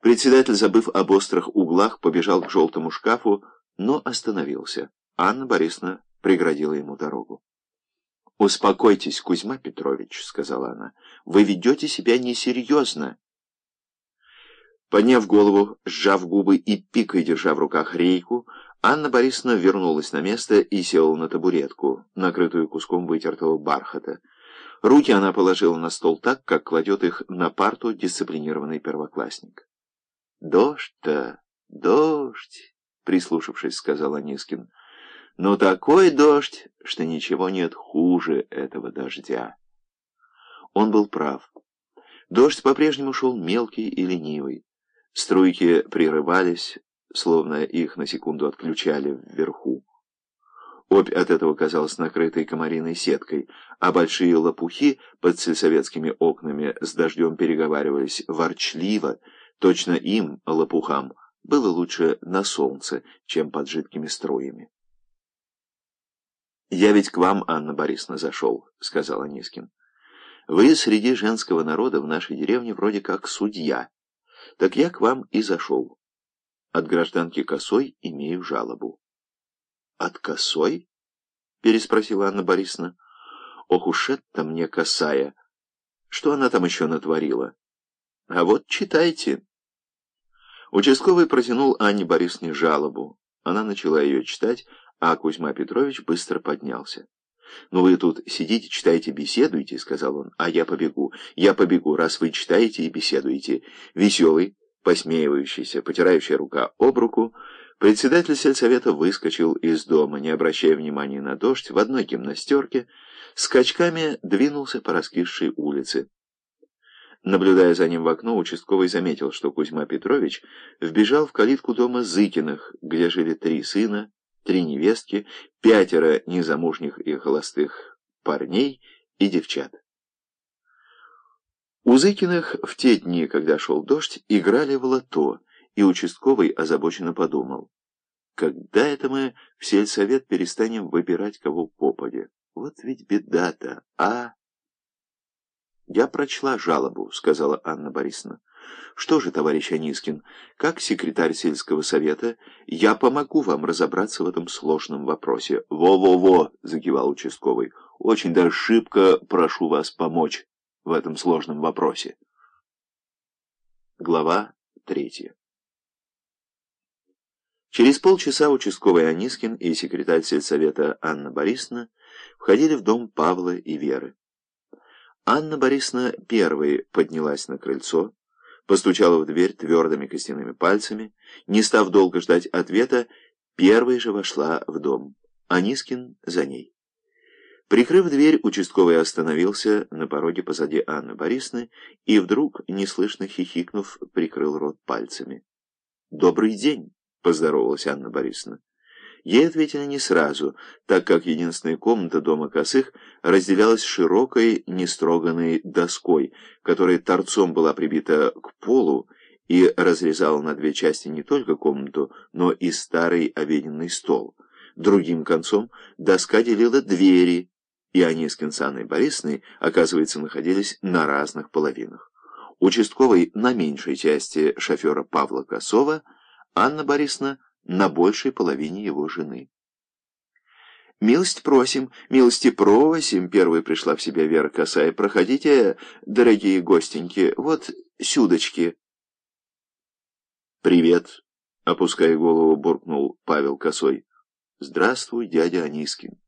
Председатель, забыв об острых углах, побежал к желтому шкафу, но остановился. Анна Борисовна преградила ему дорогу. «Успокойтесь, Кузьма Петрович», — сказала она, — «вы ведете себя несерьезно». Подняв голову, сжав губы и пикой держа в руках рейку, Анна Борисовна вернулась на место и села на табуретку, накрытую куском вытертого бархата. Руки она положила на стол так, как кладет их на парту дисциплинированный первоклассник. «Дождь-то, дождь», — прислушавшись, сказал Анискин. «Но такой дождь, что ничего нет хуже этого дождя». Он был прав. Дождь по-прежнему шел мелкий и ленивый. Струйки прерывались, словно их на секунду отключали вверху. Обь от этого казалась накрытой комариной сеткой, а большие лопухи под сельсоветскими окнами с дождем переговаривались ворчливо, точно им, лопухам, было лучше на солнце, чем под жидкими струями. «Я ведь к вам, Анна Борисовна, зашел», — сказал Анискин. «Вы среди женского народа в нашей деревне вроде как судья». Так я к вам и зашел. От гражданки Косой имею жалобу. От Косой? Переспросила Анна Борисовна. Ох уж это мне косая. Что она там еще натворила? А вот читайте. Участковый протянул Анне Борисовне жалобу. Она начала ее читать, а Кузьма Петрович быстро поднялся. «Ну вы тут сидите, читаете, беседуете», — сказал он, — «а я побегу. Я побегу, раз вы читаете и беседуете». Веселый, посмеивающийся, потирающая рука об руку, председатель сельсовета выскочил из дома, не обращая внимания на дождь, в одной гимнастерке, скачками двинулся по раскисшей улице. Наблюдая за ним в окно, участковый заметил, что Кузьма Петрович вбежал в калитку дома Зыкиных, где жили три сына, три невестки, пятеро незамужних и холостых парней и девчат. У Зыкиных в те дни, когда шел дождь, играли в лото, и участковый озабоченно подумал, когда это мы в сельсовет перестанем выбирать кого попадя? Вот ведь беда-то, а... «Я прочла жалобу», — сказала Анна Борисовна. «Что же, товарищ Анискин, как секретарь сельского совета, я помогу вам разобраться в этом сложном вопросе». «Во-во-во», — закивал участковый, — «очень даже шибко прошу вас помочь в этом сложном вопросе». Глава третья. Через полчаса участковый Анискин и секретарь сельсовета Анна Борисовна входили в дом Павла и Веры. Анна Борисовна первой поднялась на крыльцо, постучала в дверь твердыми костяными пальцами, не став долго ждать ответа, первой же вошла в дом. Анискин за ней. Прикрыв дверь, участковый остановился на пороге позади Анны Борисовны и вдруг, неслышно хихикнув, прикрыл рот пальцами. «Добрый день!» — поздоровалась Анна Борисовна. Ей ответили не сразу, так как единственная комната дома Косых разделялась широкой нестроганной доской, которая торцом была прибита к полу и разрезала на две части не только комнату, но и старый обеденный стол. Другим концом доска делила двери, и они с Консаной Борисовной, оказывается, находились на разных половинах. Участковый на меньшей части шофера Павла Косова, Анна Борисовна на большей половине его жены. «Милость просим, милости просим!» Первой пришла в себя Вера Косая. «Проходите, дорогие гостеньки, вот сюдочки». «Привет!» — опуская голову, буркнул Павел Косой. «Здравствуй, дядя Анискин».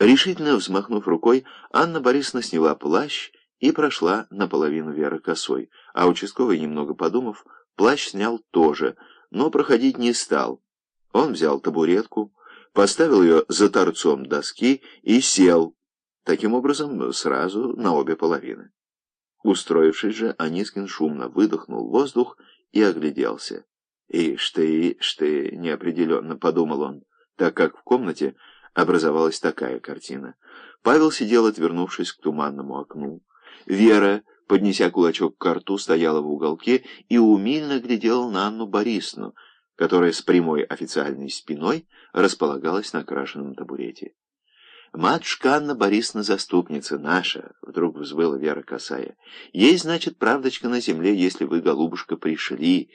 Решительно взмахнув рукой, Анна Борисовна сняла плащ и прошла наполовину Веры Косой, а участковый, немного подумав, плащ снял тоже — но проходить не стал. Он взял табуретку, поставил ее за торцом доски и сел, таким образом сразу на обе половины. Устроившись же, Анискин шумно выдохнул воздух и огляделся. «Ишь ты, ишь ты!» — неопределенно подумал он, так как в комнате образовалась такая картина. Павел сидел, отвернувшись к туманному окну. Вера поднеся кулачок к рту, стояла в уголке и умильно глядела на Анну Борисовну, которая с прямой официальной спиной располагалась на крашенном табурете. «Матушка Анна Борисовна заступница наша», — вдруг взвыла Вера Косая. «Есть, значит, правдочка на земле, если вы, голубушка, пришли».